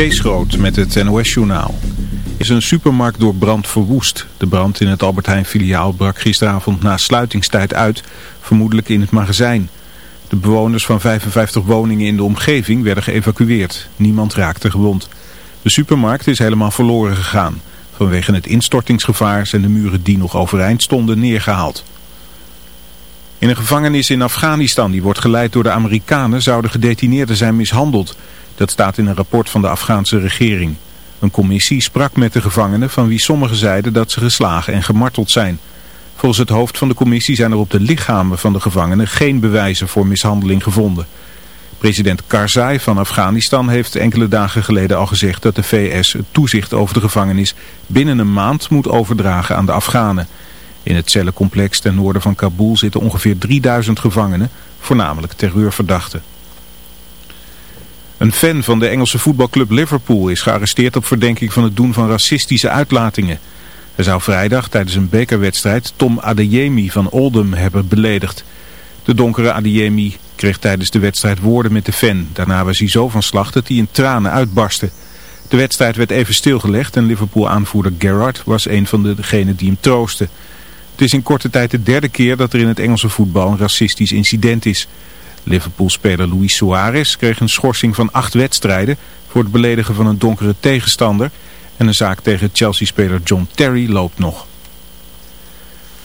Kees Groot met het NOS-journaal. is een supermarkt door brand verwoest. De brand in het Albert Heijn filiaal brak gisteravond na sluitingstijd uit, vermoedelijk in het magazijn. De bewoners van 55 woningen in de omgeving werden geëvacueerd. Niemand raakte gewond. De supermarkt is helemaal verloren gegaan. Vanwege het instortingsgevaar zijn de muren die nog overeind stonden neergehaald. In een gevangenis in Afghanistan, die wordt geleid door de Amerikanen, zouden gedetineerden zijn mishandeld. Dat staat in een rapport van de Afghaanse regering. Een commissie sprak met de gevangenen van wie sommigen zeiden dat ze geslagen en gemarteld zijn. Volgens het hoofd van de commissie zijn er op de lichamen van de gevangenen geen bewijzen voor mishandeling gevonden. President Karzai van Afghanistan heeft enkele dagen geleden al gezegd dat de VS het toezicht over de gevangenis binnen een maand moet overdragen aan de Afghanen. In het cellencomplex ten noorden van Kabul zitten ongeveer 3000 gevangenen, voornamelijk terreurverdachten. Een fan van de Engelse voetbalclub Liverpool is gearresteerd op verdenking van het doen van racistische uitlatingen. Hij zou vrijdag tijdens een bekerwedstrijd Tom Adeyemi van Oldham hebben beledigd. De donkere Adeyemi kreeg tijdens de wedstrijd woorden met de fan. Daarna was hij zo van slag dat hij in tranen uitbarstte. De wedstrijd werd even stilgelegd en Liverpool-aanvoerder Gerrard was een van degenen die hem troostte. Het is in korte tijd de derde keer dat er in het Engelse voetbal een racistisch incident is. Liverpool-speler Luis Suarez kreeg een schorsing van acht wedstrijden voor het beledigen van een donkere tegenstander. En een zaak tegen Chelsea-speler John Terry loopt nog.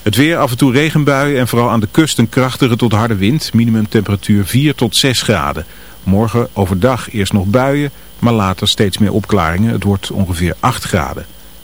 Het weer, af en toe regenbuien en vooral aan de kust een krachtige tot harde wind. Minimumtemperatuur 4 tot 6 graden. Morgen overdag eerst nog buien, maar later steeds meer opklaringen. Het wordt ongeveer 8 graden.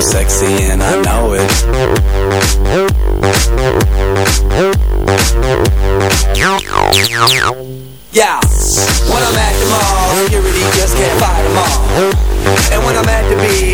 Sexy and I know it.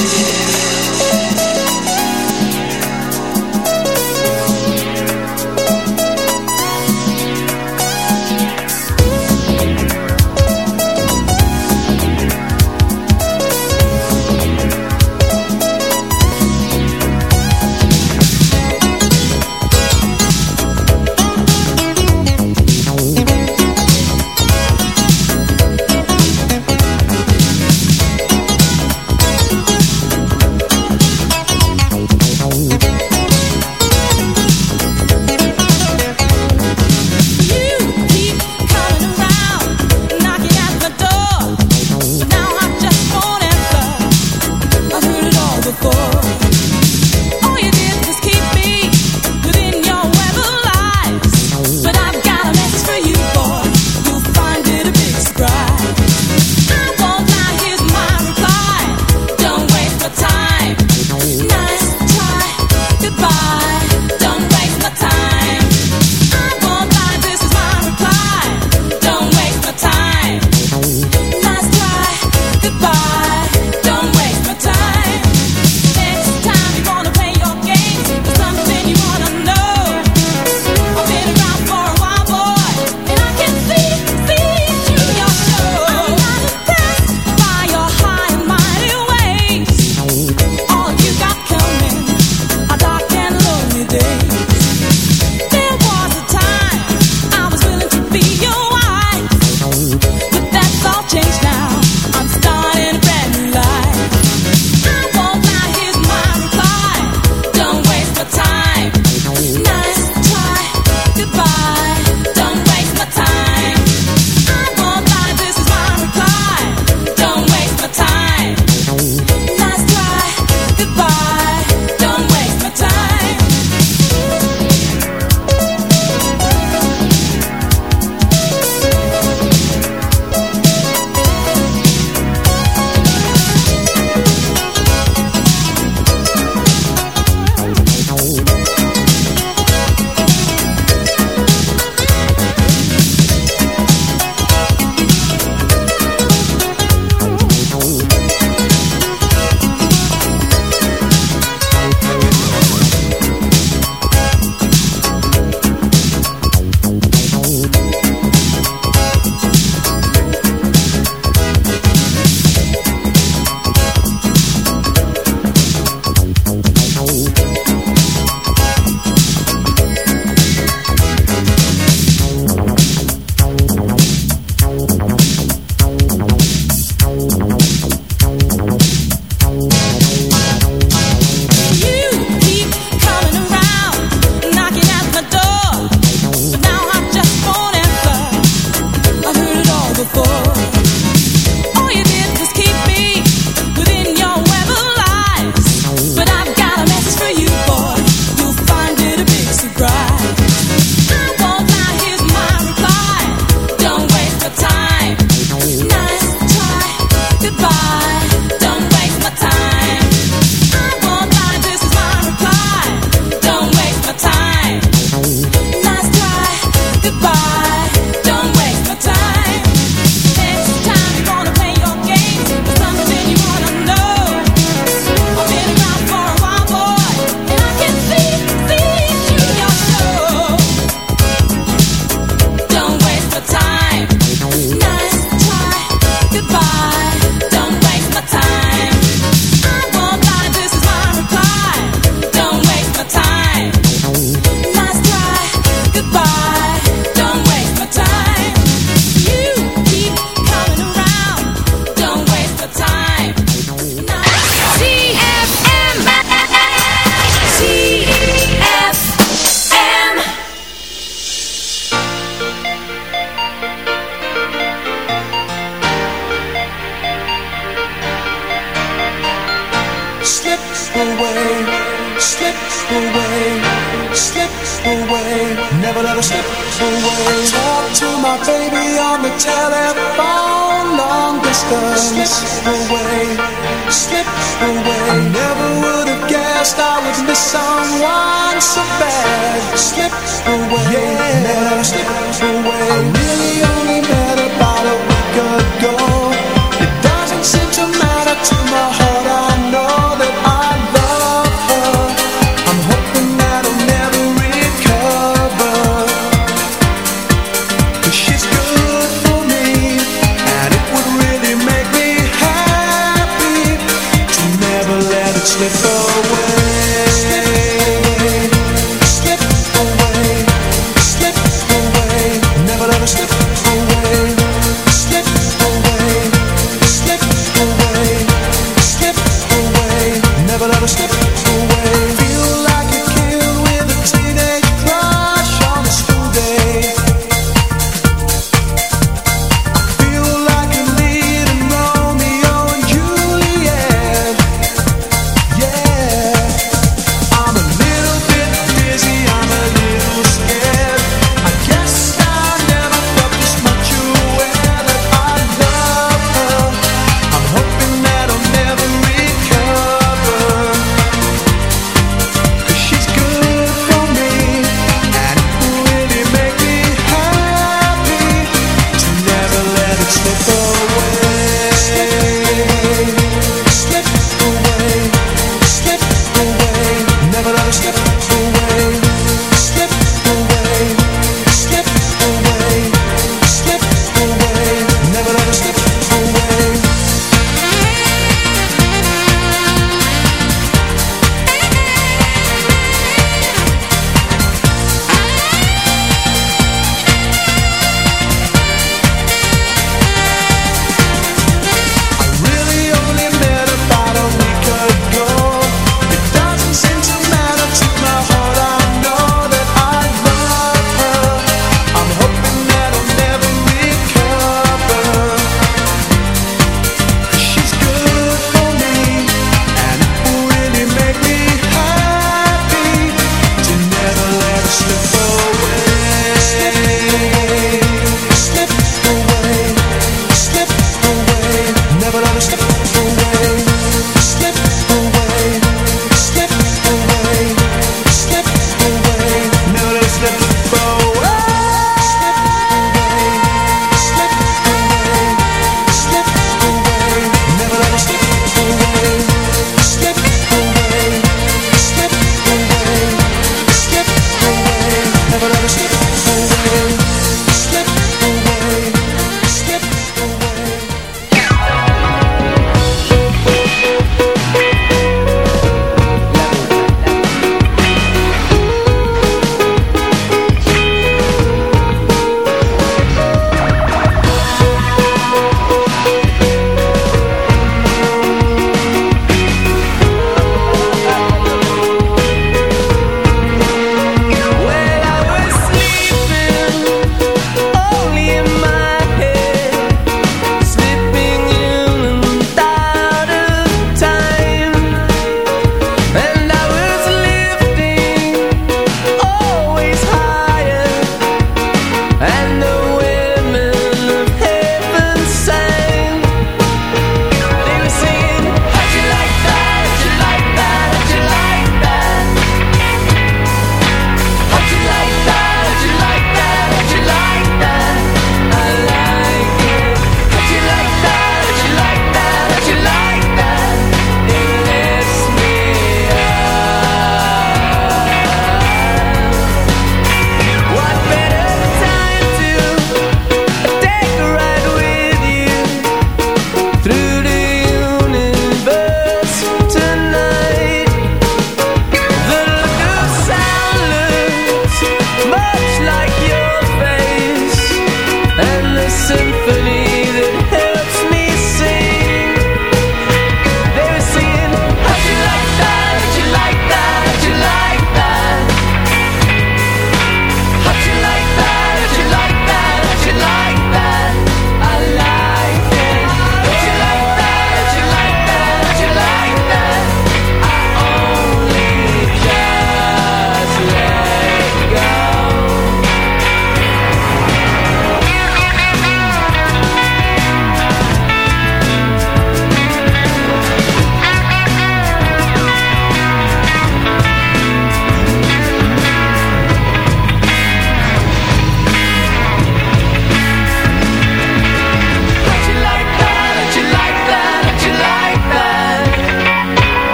yeah.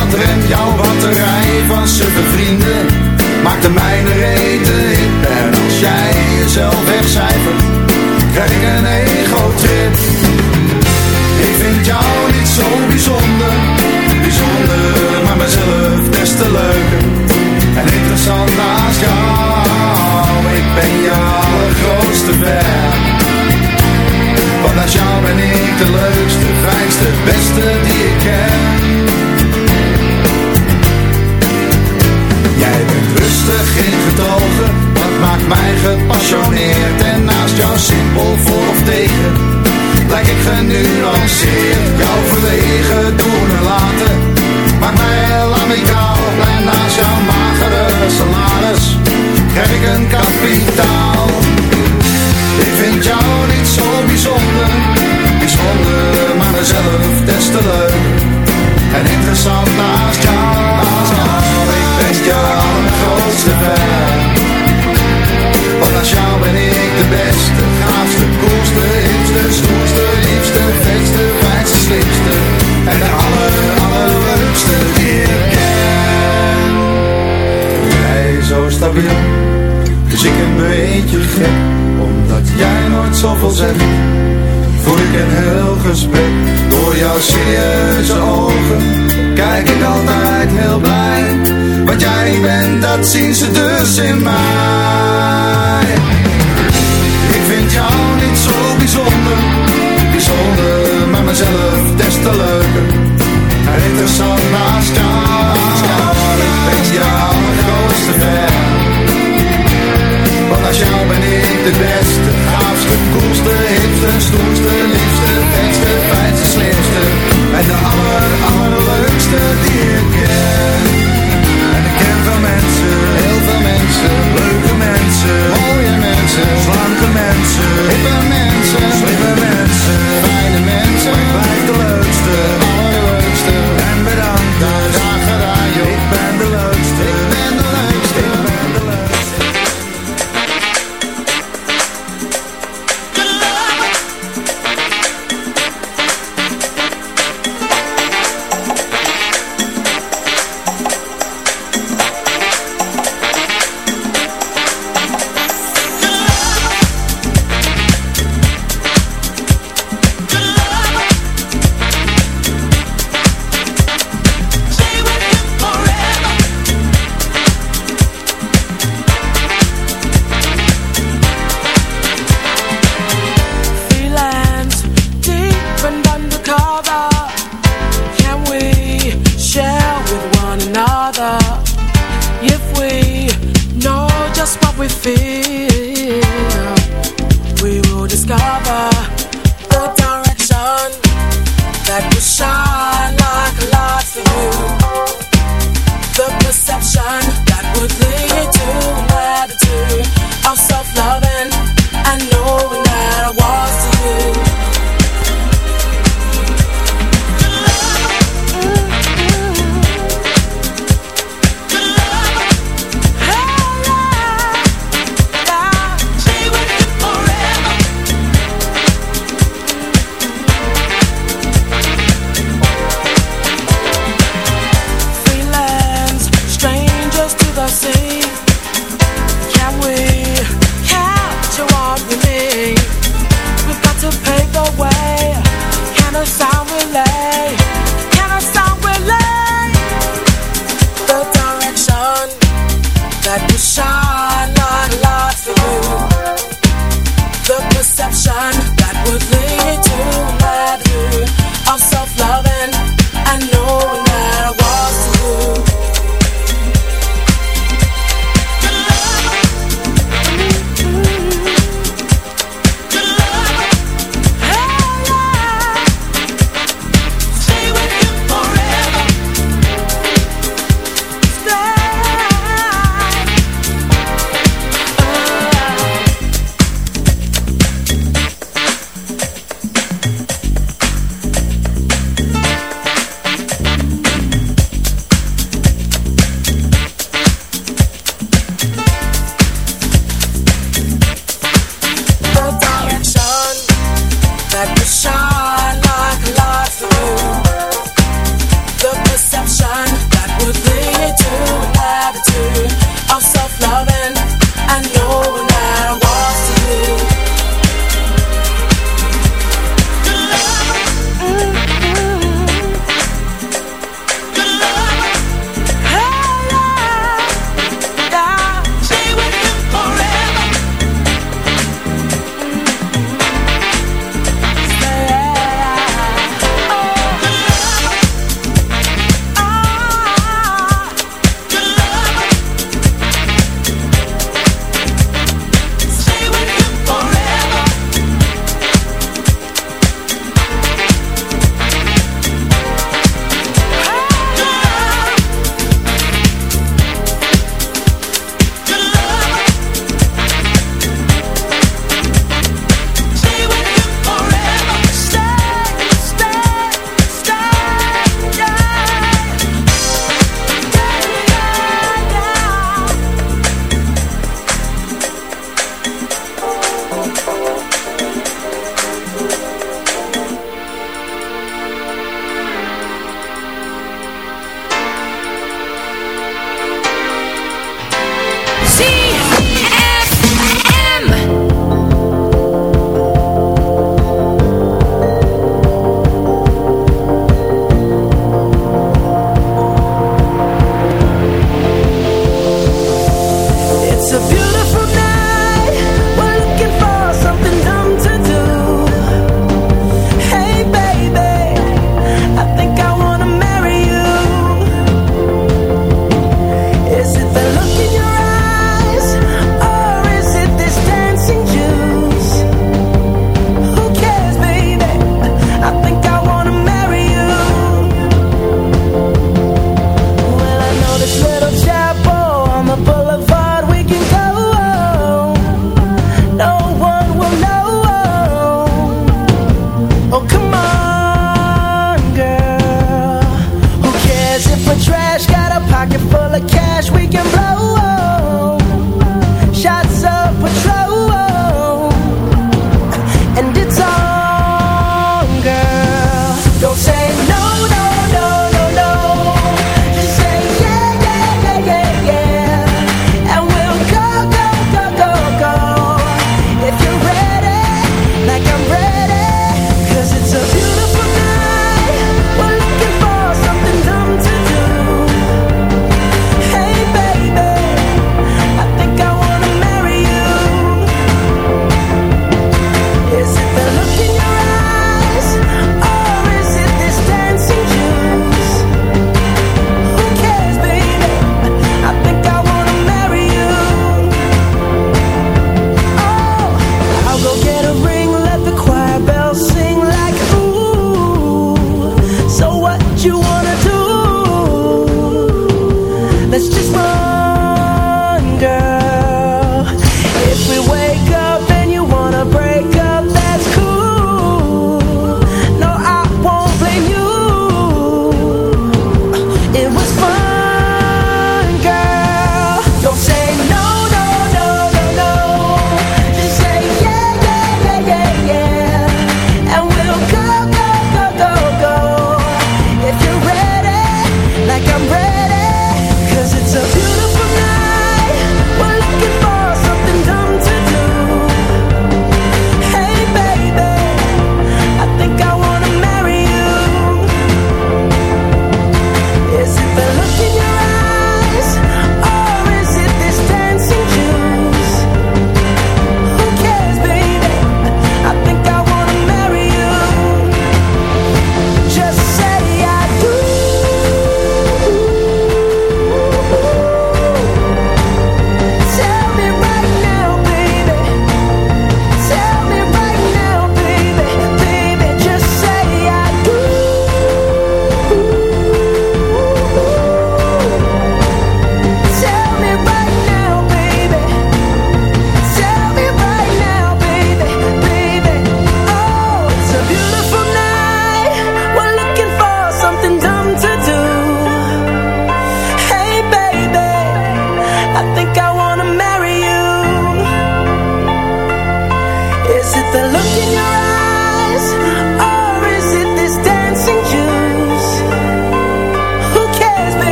het rem. Jouw batterij van suffe vrienden, genuanceerd. Jouw verlegen doen en laten, maakt mij heel amicaal. En naast jouw magere salaris, krijg ik een kapitaal. Ik vind jou niet zo bijzonder, bijzonder, maar mezelf des te leuk. En interessant naast jou, ik ben je allergrootste fan. Want naast jou ben ik de beste, gaafste, koelste, hipste, stoerste, liefste, vetste, fijnste, slimste. En de aller, allerleukste die ik ken. Jij zo stabiel, dus ik een beetje gek. Omdat jij nooit zoveel zegt, voel ik een heel gesprek. Door jouw serieuze ogen, kijk ik altijd heel blij. Wat jij bent, dat zien ze dus in mij. Ik vind jou niet zo bijzonder, maar mezelf des te leuker. Interessant naast jou, ik ben jouw grootste fan. Want naast jou ben ik de beste, gaafste, koelste, hipste, stoerste,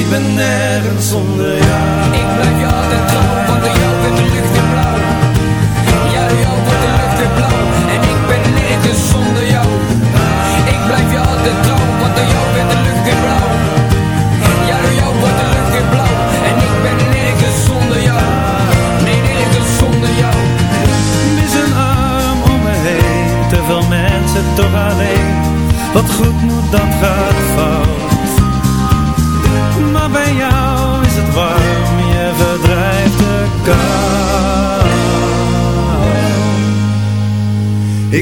Ik ben nergens zonder jou. Ik blijf je altijd trouw Want door jou wordt de lucht weer blauw. Ja, door jou wordt de lucht weer blauw. En ik ben nergens zonder jou. Ik blijf je altijd trouw Want door jou wordt de lucht weer blauw. Ja, door jou wordt de lucht weer blauw. En ik ben nergens zonder jou. Nee, nergens zonder jou. Mis een arm om me heen Te veel mensen toch alleen. Wat goed moet dat gaat fout